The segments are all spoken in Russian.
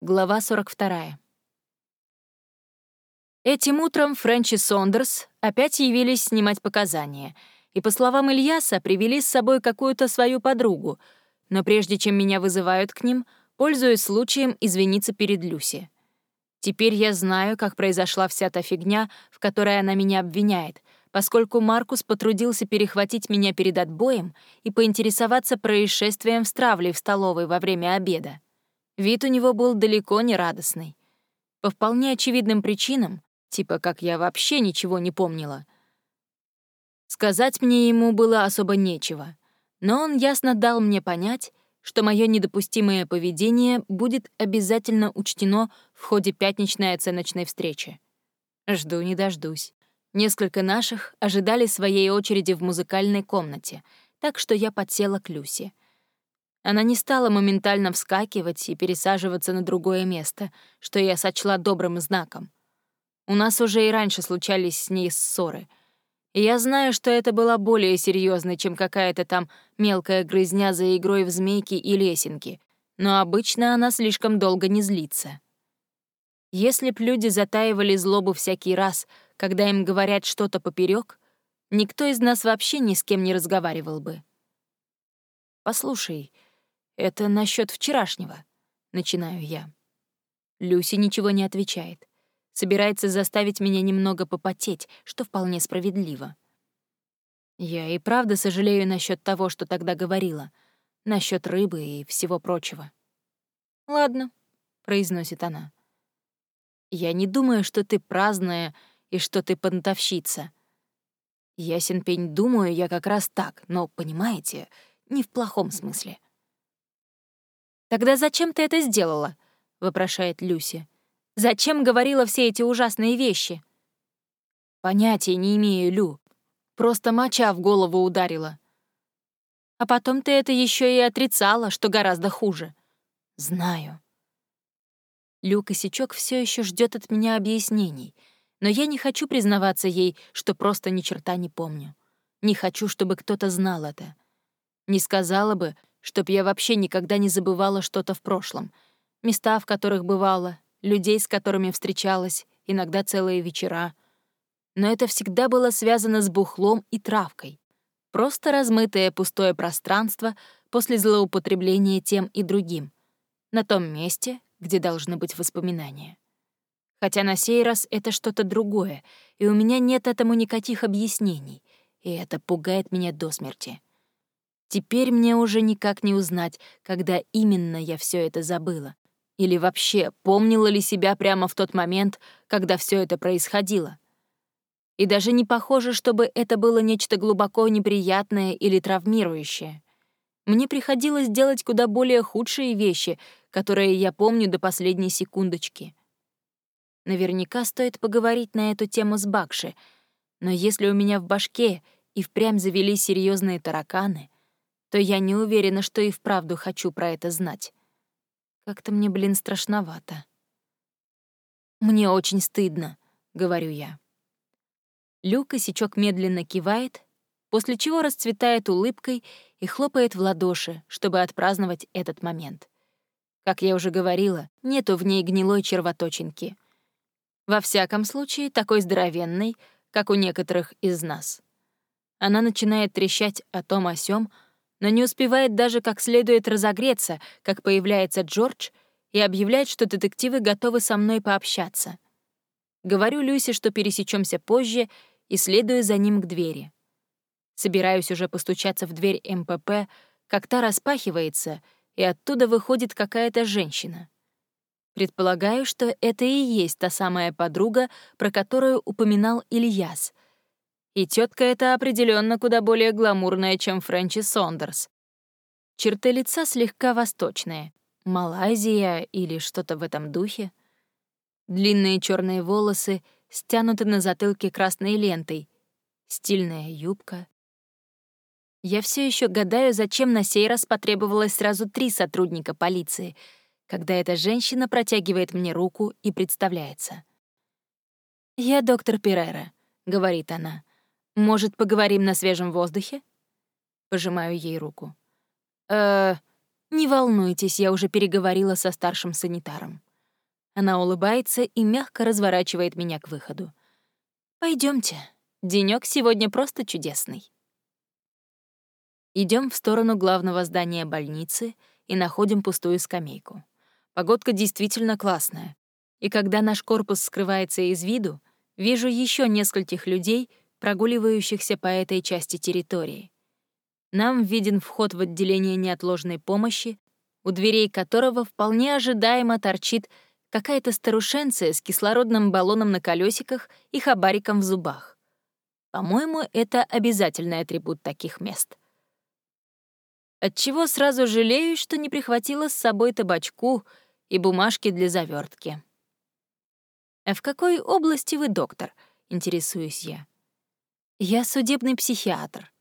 Глава 42. Этим утром Фрэнчи Сондерс опять явились снимать показания, и, по словам Ильяса, привели с собой какую-то свою подругу, но прежде чем меня вызывают к ним, пользуясь случаем извиниться перед Люси. Теперь я знаю, как произошла вся та фигня, в которой она меня обвиняет, поскольку Маркус потрудился перехватить меня перед отбоем и поинтересоваться происшествием в стравле в столовой во время обеда. Вид у него был далеко не радостный. По вполне очевидным причинам, типа как я вообще ничего не помнила. Сказать мне ему было особо нечего, но он ясно дал мне понять, что мое недопустимое поведение будет обязательно учтено в ходе пятничной оценочной встречи. Жду не дождусь. Несколько наших ожидали своей очереди в музыкальной комнате, так что я подсела к Люси — она не стала моментально вскакивать и пересаживаться на другое место, что я сочла добрым знаком. У нас уже и раньше случались с ней ссоры. И я знаю, что это была более серьезной, чем какая-то там мелкая грызня за игрой в змейки и лесенки, но обычно она слишком долго не злится. Если б люди затаивали злобу всякий раз, когда им говорят что-то поперек, никто из нас вообще ни с кем не разговаривал бы. «Послушай», «Это насчет вчерашнего», — начинаю я. Люси ничего не отвечает. Собирается заставить меня немного попотеть, что вполне справедливо. Я и правда сожалею насчет того, что тогда говорила, насчет рыбы и всего прочего. «Ладно», — произносит она. «Я не думаю, что ты праздная и что ты понтовщица. Ясен пень, думаю я как раз так, но, понимаете, не в плохом смысле». «Тогда зачем ты это сделала?» — вопрошает Люси. «Зачем говорила все эти ужасные вещи?» «Понятия не имею, Лю. Просто моча в голову ударила». «А потом ты это еще и отрицала, что гораздо хуже». «Знаю». Лю Косячок все еще ждет от меня объяснений, но я не хочу признаваться ей, что просто ни черта не помню. Не хочу, чтобы кто-то знал это. Не сказала бы, чтоб я вообще никогда не забывала что-то в прошлом. Места, в которых бывала, людей, с которыми встречалась, иногда целые вечера. Но это всегда было связано с бухлом и травкой. Просто размытое пустое пространство после злоупотребления тем и другим. На том месте, где должны быть воспоминания. Хотя на сей раз это что-то другое, и у меня нет этому никаких объяснений, и это пугает меня до смерти. Теперь мне уже никак не узнать, когда именно я все это забыла. Или вообще, помнила ли себя прямо в тот момент, когда все это происходило. И даже не похоже, чтобы это было нечто глубоко неприятное или травмирующее. Мне приходилось делать куда более худшие вещи, которые я помню до последней секундочки. Наверняка стоит поговорить на эту тему с Бакши, но если у меня в башке и впрямь завелись серьезные тараканы — то я не уверена, что и вправду хочу про это знать. Как-то мне, блин, страшновато. «Мне очень стыдно», — говорю я. Люк Сичок медленно кивает, после чего расцветает улыбкой и хлопает в ладоши, чтобы отпраздновать этот момент. Как я уже говорила, нету в ней гнилой червоточинки. Во всяком случае, такой здоровенной, как у некоторых из нас. Она начинает трещать о том о сём, но не успевает даже как следует разогреться, как появляется Джордж и объявляет, что детективы готовы со мной пообщаться. Говорю Люсе, что пересечемся позже, и следую за ним к двери. Собираюсь уже постучаться в дверь МПП, как та распахивается, и оттуда выходит какая-то женщина. Предполагаю, что это и есть та самая подруга, про которую упоминал Ильяс, и тетка эта определенно куда более гламурная, чем Фрэнчи Сондерс. Черты лица слегка восточные. Малайзия или что-то в этом духе. Длинные черные волосы стянуты на затылке красной лентой. Стильная юбка. Я все еще гадаю, зачем на сей раз потребовалось сразу три сотрудника полиции, когда эта женщина протягивает мне руку и представляется. «Я доктор Перера», — говорит она. «Может, поговорим на свежем воздухе?» Пожимаю ей руку. «Э, «Не волнуйтесь, я уже переговорила со старшим санитаром». Она улыбается и мягко разворачивает меня к выходу. Пойдемте, денёк сегодня просто чудесный». Идем в сторону главного здания больницы и находим пустую скамейку. Погодка действительно классная. И когда наш корпус скрывается из виду, вижу еще нескольких людей, прогуливающихся по этой части территории. Нам виден вход в отделение неотложной помощи, у дверей которого вполне ожидаемо торчит какая-то старушенция с кислородным баллоном на колесиках и хабариком в зубах. По-моему, это обязательный атрибут таких мест. Отчего сразу жалею, что не прихватила с собой табачку и бумажки для завертки. «А в какой области вы доктор?» — интересуюсь я. «Я судебный психиатр»,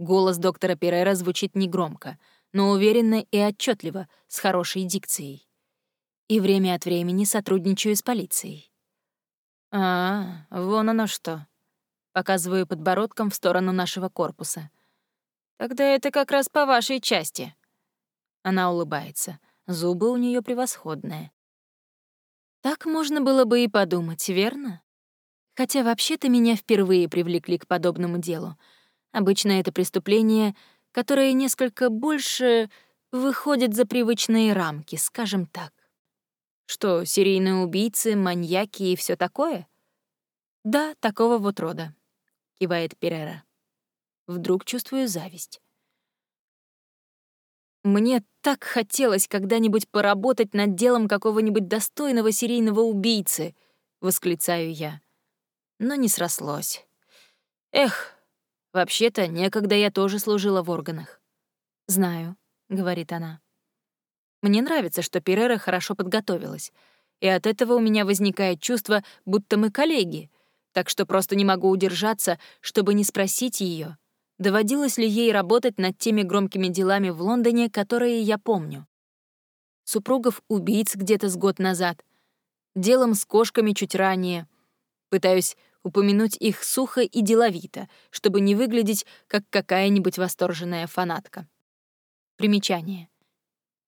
Голос доктора Перера звучит негромко, но уверенно и отчетливо, с хорошей дикцией. И время от времени сотрудничаю с полицией. «А, вон оно что». Показываю подбородком в сторону нашего корпуса. «Тогда это как раз по вашей части». Она улыбается. Зубы у нее превосходные. Так можно было бы и подумать, верно? Хотя вообще-то меня впервые привлекли к подобному делу — Обычно это преступление, которое несколько больше выходит за привычные рамки, скажем так. Что, серийные убийцы, маньяки и все такое? Да, такого вот рода, кивает Перера. Вдруг чувствую зависть. Мне так хотелось когда-нибудь поработать над делом какого-нибудь достойного серийного убийцы, восклицаю я. Но не срослось. Эх, Вообще-то, некогда я тоже служила в органах. «Знаю», — говорит она. Мне нравится, что Перера хорошо подготовилась, и от этого у меня возникает чувство, будто мы коллеги, так что просто не могу удержаться, чтобы не спросить ее, доводилось ли ей работать над теми громкими делами в Лондоне, которые я помню. Супругов убийц где-то с год назад, делом с кошками чуть ранее. Пытаюсь упомянуть их сухо и деловито, чтобы не выглядеть как какая-нибудь восторженная фанатка. Примечание.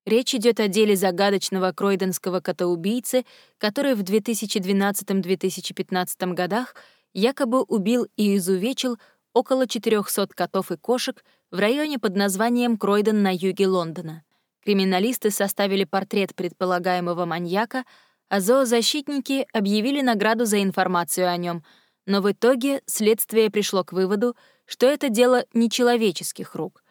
Речь идет о деле загадочного кройденского котоубийцы, который в 2012-2015 годах якобы убил и изувечил около 400 котов и кошек в районе под названием Кройден на юге Лондона. Криминалисты составили портрет предполагаемого маньяка, а зоозащитники объявили награду за информацию о нем — но в итоге следствие пришло к выводу, что это дело нечеловеческих рук.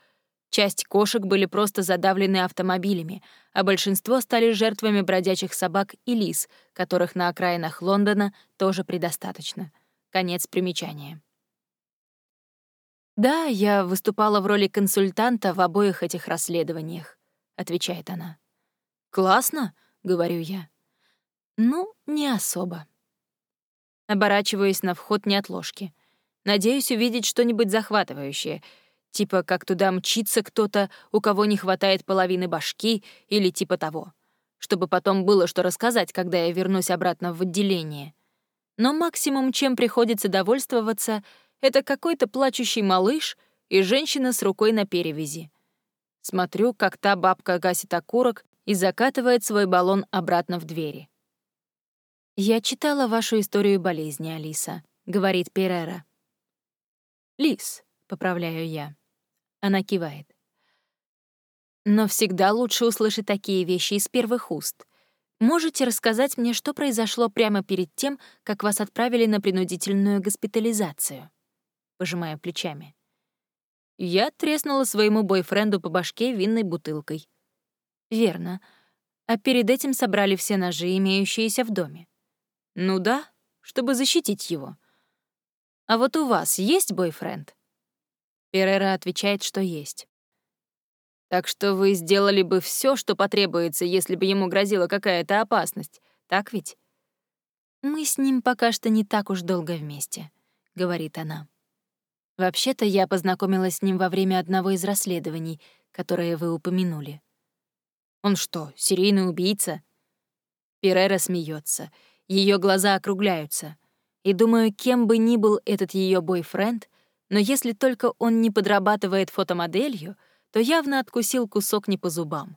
Часть кошек были просто задавлены автомобилями, а большинство стали жертвами бродячих собак и лис, которых на окраинах Лондона тоже предостаточно. Конец примечания. «Да, я выступала в роли консультанта в обоих этих расследованиях», — отвечает она. «Классно», — говорю я. «Ну, не особо». Оборачиваясь на вход неотложки. Надеюсь увидеть что-нибудь захватывающее, типа как туда мчится кто-то, у кого не хватает половины башки или типа того, чтобы потом было что рассказать, когда я вернусь обратно в отделение. Но максимум, чем приходится довольствоваться, это какой-то плачущий малыш и женщина с рукой на перевязи. Смотрю, как та бабка гасит окурок и закатывает свой баллон обратно в двери. «Я читала вашу историю болезни, Алиса», — говорит Перера. «Лис», — поправляю я. Она кивает. «Но всегда лучше услышать такие вещи из первых уст. Можете рассказать мне, что произошло прямо перед тем, как вас отправили на принудительную госпитализацию?» Пожимая плечами. Я треснула своему бойфренду по башке винной бутылкой. «Верно. А перед этим собрали все ножи, имеющиеся в доме. Ну да, чтобы защитить его. А вот у вас есть бойфренд? Перера отвечает, что есть. Так что вы сделали бы все, что потребуется, если бы ему грозила какая-то опасность, так ведь? Мы с ним пока что не так уж долго вместе, говорит она. Вообще-то я познакомилась с ним во время одного из расследований, которое вы упомянули. Он что, серийный убийца? Перера смеется. Ее глаза округляются. И думаю, кем бы ни был этот ее бойфренд, но если только он не подрабатывает фотомоделью, то явно откусил кусок не по зубам.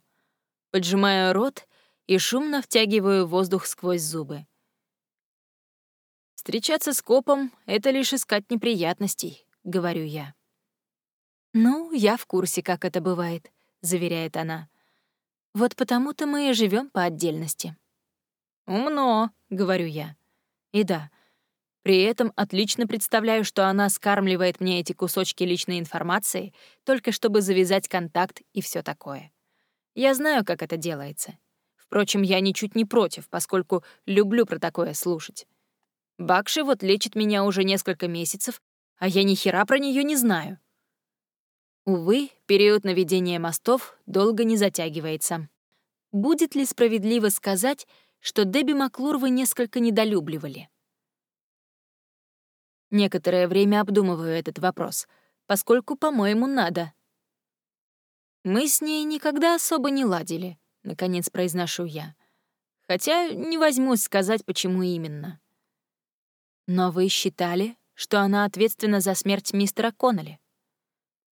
Поджимаю рот и шумно втягиваю воздух сквозь зубы. «Встречаться с копом — это лишь искать неприятностей», — говорю я. «Ну, я в курсе, как это бывает», — заверяет она. «Вот потому-то мы и живем по отдельности». «Умно», — говорю я. И да, при этом отлично представляю, что она скармливает мне эти кусочки личной информации, только чтобы завязать контакт и все такое. Я знаю, как это делается. Впрочем, я ничуть не против, поскольку люблю про такое слушать. Бакши вот лечит меня уже несколько месяцев, а я ни хера про нее не знаю. Увы, период наведения мостов долго не затягивается. Будет ли справедливо сказать, что Дебби Маклур вы несколько недолюбливали? Некоторое время обдумываю этот вопрос, поскольку, по-моему, надо. Мы с ней никогда особо не ладили, наконец произношу я. Хотя не возьмусь сказать, почему именно. Но вы считали, что она ответственна за смерть мистера Коннелли?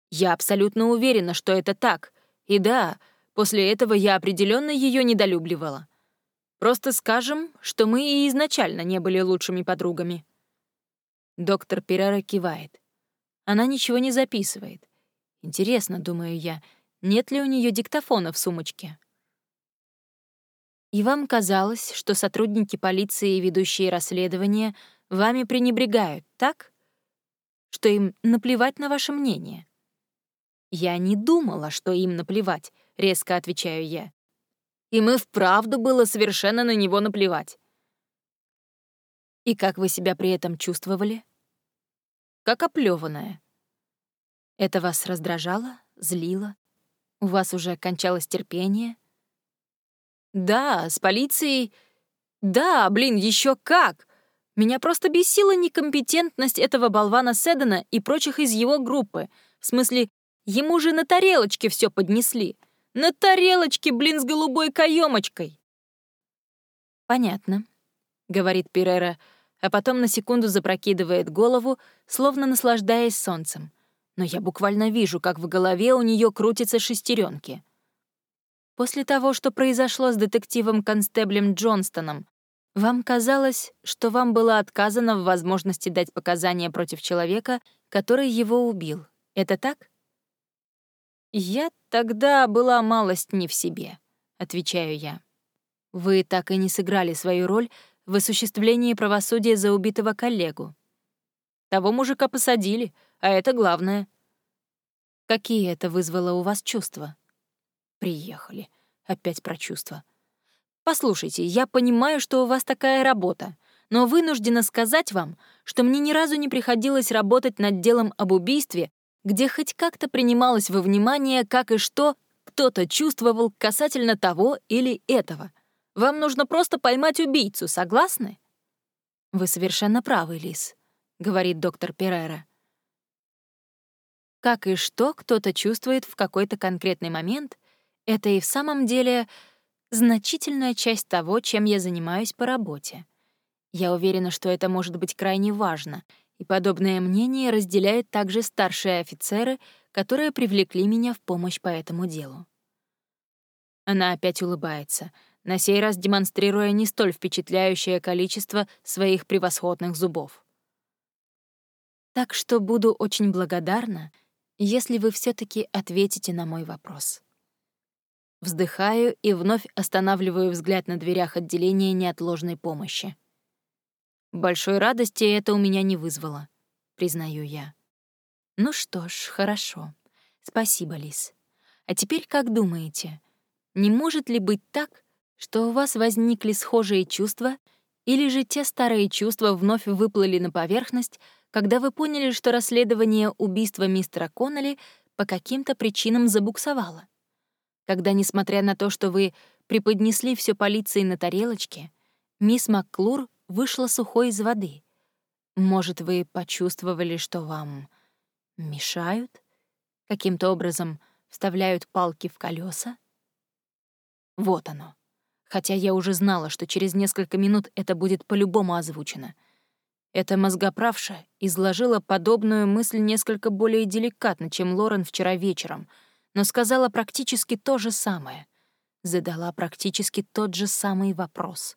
Я абсолютно уверена, что это так. И да, после этого я определенно ее недолюбливала. Просто скажем, что мы и изначально не были лучшими подругами. Доктор Перера кивает. Она ничего не записывает. Интересно, думаю я, нет ли у нее диктофона в сумочке? И вам казалось, что сотрудники полиции и ведущие расследования — вами пренебрегают, так? Что им наплевать на ваше мнение. Я не думала, что им наплевать, резко отвечаю я. Им и вправду было совершенно на него наплевать. И как вы себя при этом чувствовали? Как оплеванная. Это вас раздражало, злило? У вас уже кончалось терпение? Да, с полицией... Да, блин, еще как! Меня просто бесила некомпетентность этого болвана Седана и прочих из его группы. В смысле, ему же на тарелочке все поднесли. На тарелочке, блин, с голубой каемочкой. «Понятно», — говорит Пирера, а потом на секунду запрокидывает голову, словно наслаждаясь солнцем. Но я буквально вижу, как в голове у нее крутятся шестеренки. После того, что произошло с детективом-констеблем Джонстоном, вам казалось, что вам было отказано в возможности дать показания против человека, который его убил. Это так? Я тогда была малость не в себе, отвечаю я. Вы так и не сыграли свою роль в осуществлении правосудия за убитого коллегу. Того мужика посадили, а это главное. Какие это вызвало у вас чувства? Приехали. Опять про чувства. Послушайте, я понимаю, что у вас такая работа, но вынуждена сказать вам, что мне ни разу не приходилось работать над делом об убийстве, где хоть как-то принималось во внимание, как и что кто-то чувствовал касательно того или этого. Вам нужно просто поймать убийцу, согласны? Вы совершенно правы, Лис, говорит доктор Перера. Как и что кто-то чувствует в какой-то конкретный момент, это и в самом деле значительная часть того, чем я занимаюсь по работе. Я уверена, что это может быть крайне важно, и подобное мнение разделяют также старшие офицеры, которые привлекли меня в помощь по этому делу. Она опять улыбается, на сей раз демонстрируя не столь впечатляющее количество своих превосходных зубов. Так что буду очень благодарна, если вы все таки ответите на мой вопрос. Вздыхаю и вновь останавливаю взгляд на дверях отделения неотложной помощи. Большой радости это у меня не вызвало, признаю я. Ну что ж, хорошо. Спасибо, Лис. А теперь как думаете, не может ли быть так, что у вас возникли схожие чувства, или же те старые чувства вновь выплыли на поверхность, когда вы поняли, что расследование убийства мистера Коннелли по каким-то причинам забуксовало? когда, несмотря на то, что вы преподнесли все полиции на тарелочке, мисс Макклур вышла сухой из воды. Может, вы почувствовали, что вам мешают? Каким-то образом вставляют палки в колеса? Вот оно. Хотя я уже знала, что через несколько минут это будет по-любому озвучено. Эта мозгоправша изложила подобную мысль несколько более деликатно, чем Лорен вчера вечером — но сказала практически то же самое, задала практически тот же самый вопрос.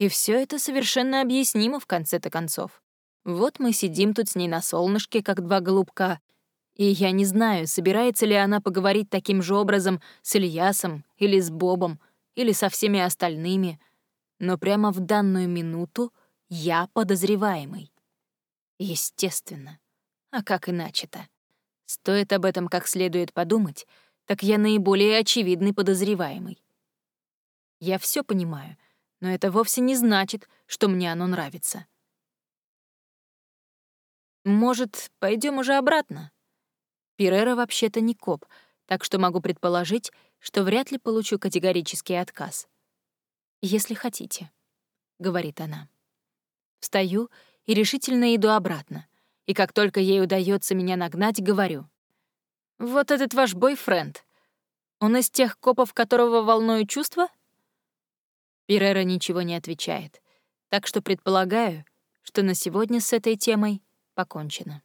И все это совершенно объяснимо в конце-то концов. Вот мы сидим тут с ней на солнышке, как два голубка, и я не знаю, собирается ли она поговорить таким же образом с Ильясом или с Бобом, или со всеми остальными, но прямо в данную минуту я подозреваемый. Естественно. А как иначе-то? Стоит об этом как следует подумать, так я наиболее очевидный подозреваемый. Я все понимаю, но это вовсе не значит, что мне оно нравится. Может, пойдем уже обратно? Пирера вообще-то не коп, так что могу предположить, что вряд ли получу категорический отказ. «Если хотите», — говорит она. Встаю и решительно иду обратно, и как только ей удается меня нагнать, говорю. «Вот этот ваш бойфренд. Он из тех копов, которого волнуют чувства?» Пирера ничего не отвечает, так что предполагаю, что на сегодня с этой темой покончено.